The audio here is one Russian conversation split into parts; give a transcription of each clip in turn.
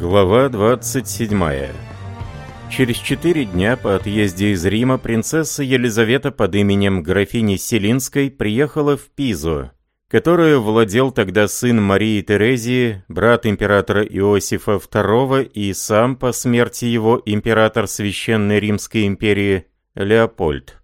Глава 27 Через четыре дня по отъезде из Рима принцесса Елизавета под именем графини Селинской приехала в Пизу, которую владел тогда сын Марии Терезии, брат императора Иосифа II и сам по смерти его император Священной Римской империи Леопольд.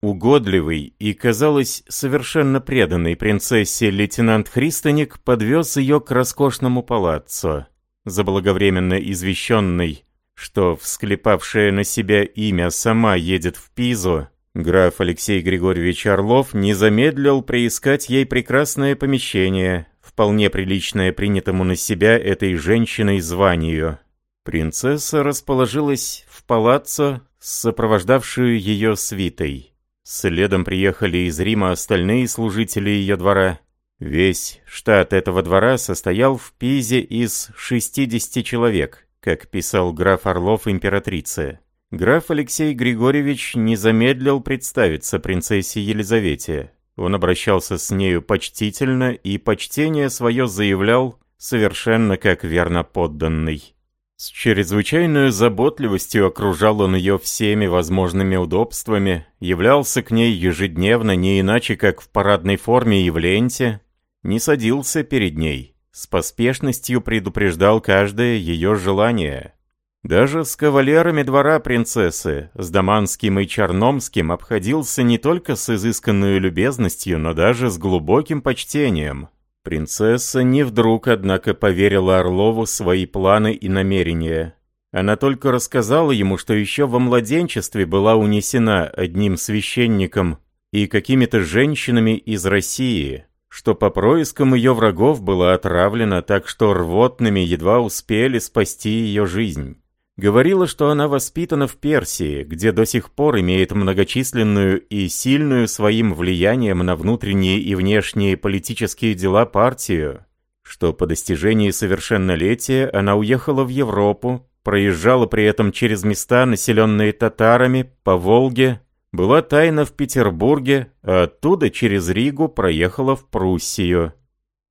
Угодливый и, казалось, совершенно преданный принцессе лейтенант Христоник подвез ее к роскошному палаццо, заблаговременно извещенный, что всклепавшая на себя имя сама едет в Пизу, граф Алексей Григорьевич Орлов не замедлил приискать ей прекрасное помещение, вполне приличное принятому на себя этой женщиной званию. Принцесса расположилась в палаццо сопровождавшую ее свитой. Следом приехали из Рима остальные служители ее двора. Весь штат этого двора состоял в Пизе из 60 человек, как писал граф Орлов императрице. Граф Алексей Григорьевич не замедлил представиться принцессе Елизавете. Он обращался с нею почтительно и почтение свое заявлял совершенно как верно подданный. С чрезвычайной заботливостью окружал он ее всеми возможными удобствами, являлся к ней ежедневно не иначе, как в парадной форме и в ленте, не садился перед ней, с поспешностью предупреждал каждое ее желание. Даже с кавалерами двора принцессы, с Даманским и Черномским, обходился не только с изысканной любезностью, но даже с глубоким почтением. Принцесса не вдруг, однако, поверила Орлову свои планы и намерения. Она только рассказала ему, что еще во младенчестве была унесена одним священником и какими-то женщинами из России, что по проискам ее врагов была отравлена, так что рвотными едва успели спасти ее жизнь. Говорила, что она воспитана в Персии, где до сих пор имеет многочисленную и сильную своим влиянием на внутренние и внешние политические дела партию, что по достижении совершеннолетия она уехала в Европу, проезжала при этом через места, населенные татарами, по Волге, была тайно в Петербурге, а оттуда через Ригу проехала в Пруссию.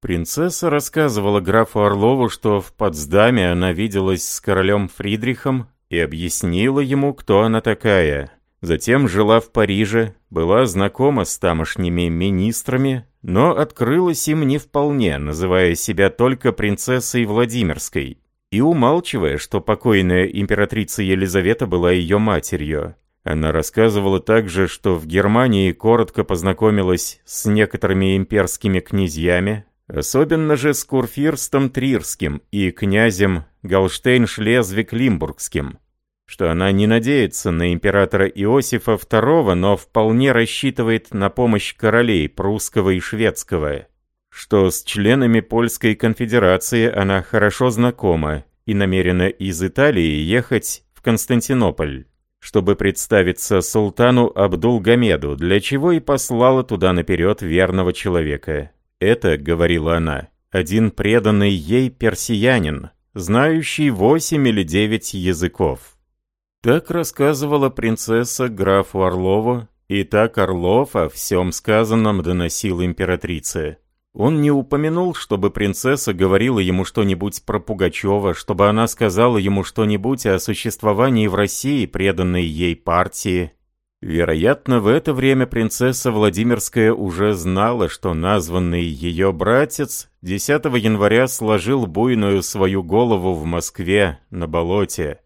Принцесса рассказывала графу Орлову, что в Потсдаме она виделась с королем Фридрихом и объяснила ему, кто она такая. Затем жила в Париже, была знакома с тамошними министрами, но открылась им не вполне, называя себя только принцессой Владимирской, и умалчивая, что покойная императрица Елизавета была ее матерью. Она рассказывала также, что в Германии коротко познакомилась с некоторыми имперскими князьями, Особенно же с Курфирстом Трирским и князем Галштейн-Шлезвиг-Лимбургским, что она не надеется на императора Иосифа II, но вполне рассчитывает на помощь королей прусского и шведского, что с членами Польской конфедерации она хорошо знакома и намерена из Италии ехать в Константинополь, чтобы представиться султану Абдулгамеду, для чего и послала туда наперед верного человека. Это, говорила она, один преданный ей персиянин, знающий восемь или девять языков. Так рассказывала принцесса графу Орлову, и так Орлов о всем сказанном доносил императрице. Он не упомянул, чтобы принцесса говорила ему что-нибудь про Пугачева, чтобы она сказала ему что-нибудь о существовании в России преданной ей партии, Вероятно, в это время принцесса Владимирская уже знала, что названный ее братец 10 января сложил буйную свою голову в Москве на болоте.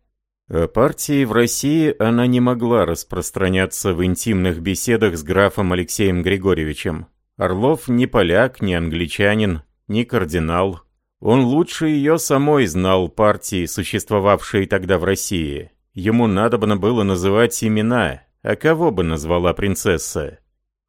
О партии в России она не могла распространяться в интимных беседах с графом Алексеем Григорьевичем. Орлов не поляк, не англичанин, не кардинал. Он лучше ее самой знал партии, существовавшие тогда в России. Ему надобно было называть имена, а кого бы назвала принцесса?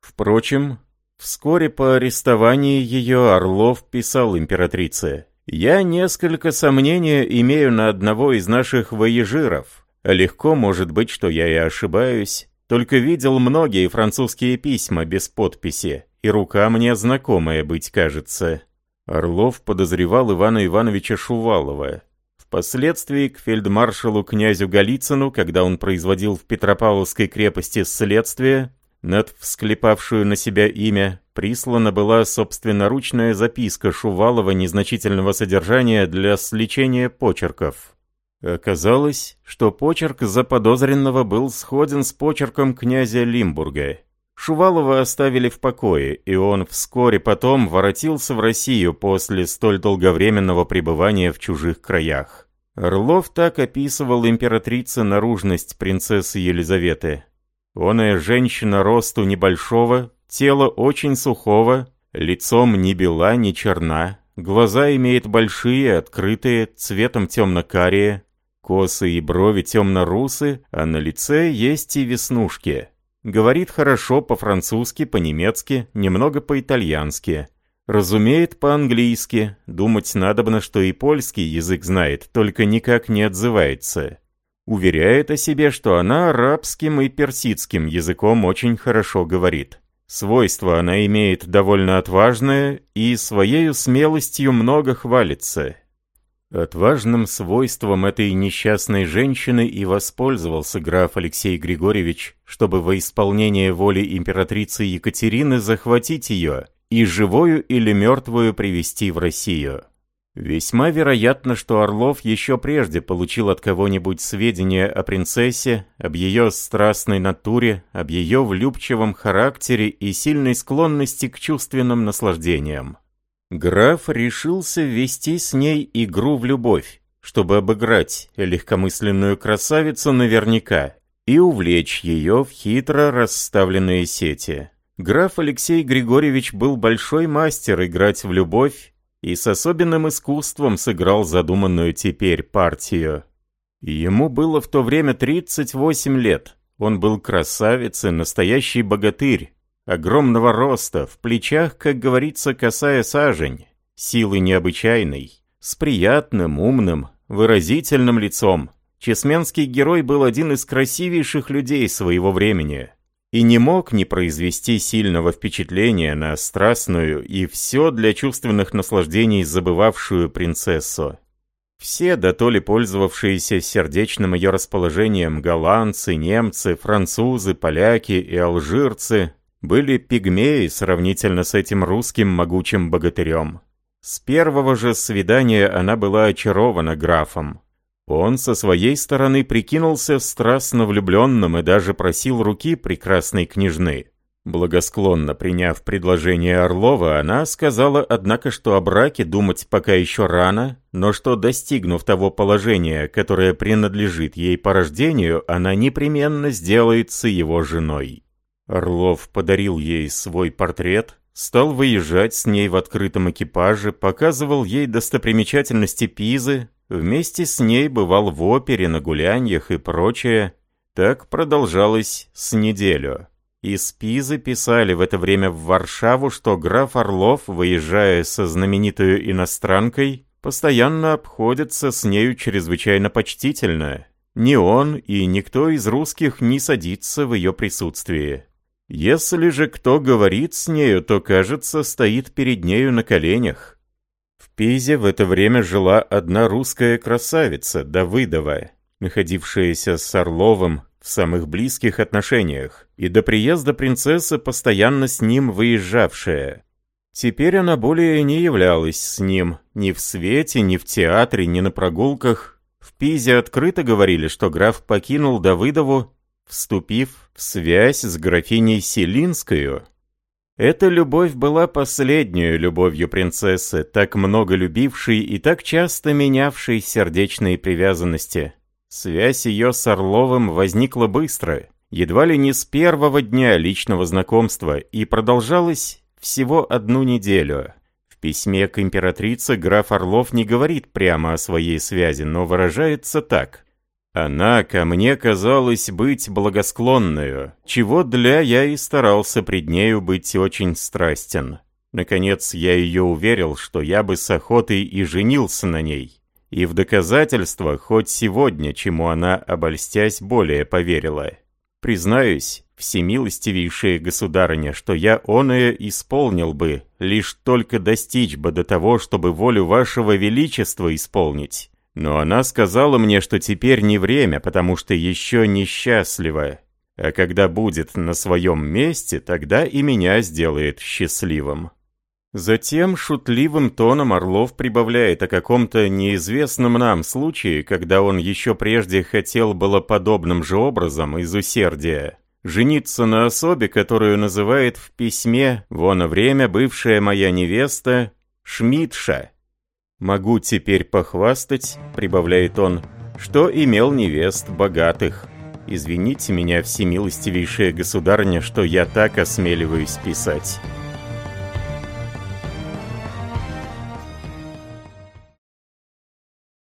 Впрочем, вскоре по арестовании ее Орлов писал императрице. «Я несколько сомнения имею на одного из наших воежиров. Легко может быть, что я и ошибаюсь. Только видел многие французские письма без подписи, и рука мне знакомая быть кажется». Орлов подозревал Ивана Ивановича Шувалова, Впоследствии к фельдмаршалу князю Голицыну, когда он производил в Петропавловской крепости следствие, над всклепавшую на себя имя, прислана была собственноручная записка Шувалова незначительного содержания для сличения почерков. Оказалось, что почерк заподозренного был сходен с почерком князя Лимбурга. Шувалова оставили в покое, и он вскоре потом воротился в Россию после столь долговременного пребывания в чужих краях. Орлов так описывал императрице наружность принцессы Елизаветы. Оная женщина росту небольшого, тело очень сухого, лицом ни бела, ни черна, глаза имеет большие, открытые, цветом темно-карие, косы и брови темно-русы, а на лице есть и веснушки. Говорит хорошо по-французски, по-немецки, немного по-итальянски. Разумеет по-английски, думать надобно, что и польский язык знает, только никак не отзывается. Уверяет о себе, что она арабским и персидским языком очень хорошо говорит. Свойство она имеет довольно отважное и своей смелостью много хвалится. Отважным свойством этой несчастной женщины и воспользовался граф Алексей Григорьевич, чтобы во исполнение воли императрицы Екатерины захватить ее и живую или мертвую привести в Россию. Весьма вероятно, что Орлов еще прежде получил от кого-нибудь сведения о принцессе, об ее страстной натуре, об ее влюбчивом характере и сильной склонности к чувственным наслаждениям. Граф решился вести с ней игру в любовь, чтобы обыграть легкомысленную красавицу наверняка и увлечь ее в хитро расставленные сети. Граф Алексей Григорьевич был большой мастер играть в любовь и с особенным искусством сыграл задуманную теперь партию. Ему было в то время 38 лет. Он был красавец и настоящий богатырь, огромного роста, в плечах, как говорится, косая сажень, силы необычайной, с приятным, умным, выразительным лицом. Чесменский герой был один из красивейших людей своего времени и не мог не произвести сильного впечатления на страстную и все для чувственных наслаждений забывавшую принцессу. Все, да то ли пользовавшиеся сердечным ее расположением голландцы, немцы, французы, поляки и алжирцы, были пигмеи сравнительно с этим русским могучим богатырем. С первого же свидания она была очарована графом. Он со своей стороны прикинулся страстно влюбленным и даже просил руки прекрасной княжны. Благосклонно приняв предложение Орлова, она сказала, однако, что о браке думать пока еще рано, но что, достигнув того положения, которое принадлежит ей по рождению, она непременно сделается его женой. Орлов подарил ей свой портрет, стал выезжать с ней в открытом экипаже, показывал ей достопримечательности Пизы, Вместе с ней бывал в опере, на гуляньях и прочее. Так продолжалось с неделю. Из Пизы писали в это время в Варшаву, что граф Орлов, выезжая со знаменитой иностранкой, постоянно обходится с нею чрезвычайно почтительно. Ни он и никто из русских не садится в ее присутствии. Если же кто говорит с нею, то, кажется, стоит перед нею на коленях. Пизе в это время жила одна русская красавица, Давыдова, находившаяся с Орловым в самых близких отношениях, и до приезда принцессы постоянно с ним выезжавшая. Теперь она более не являлась с ним ни в свете, ни в театре, ни на прогулках. В Пизе открыто говорили, что граф покинул Давыдову, вступив в связь с графиней Селинскую, эта любовь была последней любовью принцессы, так много любившей и так часто менявшей сердечные привязанности. Связь ее с Орловым возникла быстро, едва ли не с первого дня личного знакомства, и продолжалась всего одну неделю. В письме к императрице граф Орлов не говорит прямо о своей связи, но выражается так. Она ко мне казалась быть благосклонную, чего для я и старался пред нею быть очень страстен. Наконец я ее уверил, что я бы с охотой и женился на ней. И в доказательство хоть сегодня, чему она, обольстясь, более поверила. Признаюсь, всемилостивейшая государыня, что я оное исполнил бы, лишь только достичь бы до того, чтобы волю вашего величества исполнить. Но она сказала мне, что теперь не время, потому что еще несчастлива. А когда будет на своем месте, тогда и меня сделает счастливым. Затем шутливым тоном Орлов прибавляет о каком-то неизвестном нам случае, когда он еще прежде хотел было подобным же образом из усердия жениться на особе, которую называет в письме «Вон время бывшая моя невеста» Шмидша. «Могу теперь похвастать», — прибавляет он, — «что имел невест богатых. Извините меня, всемилостивейшая государня, что я так осмеливаюсь писать».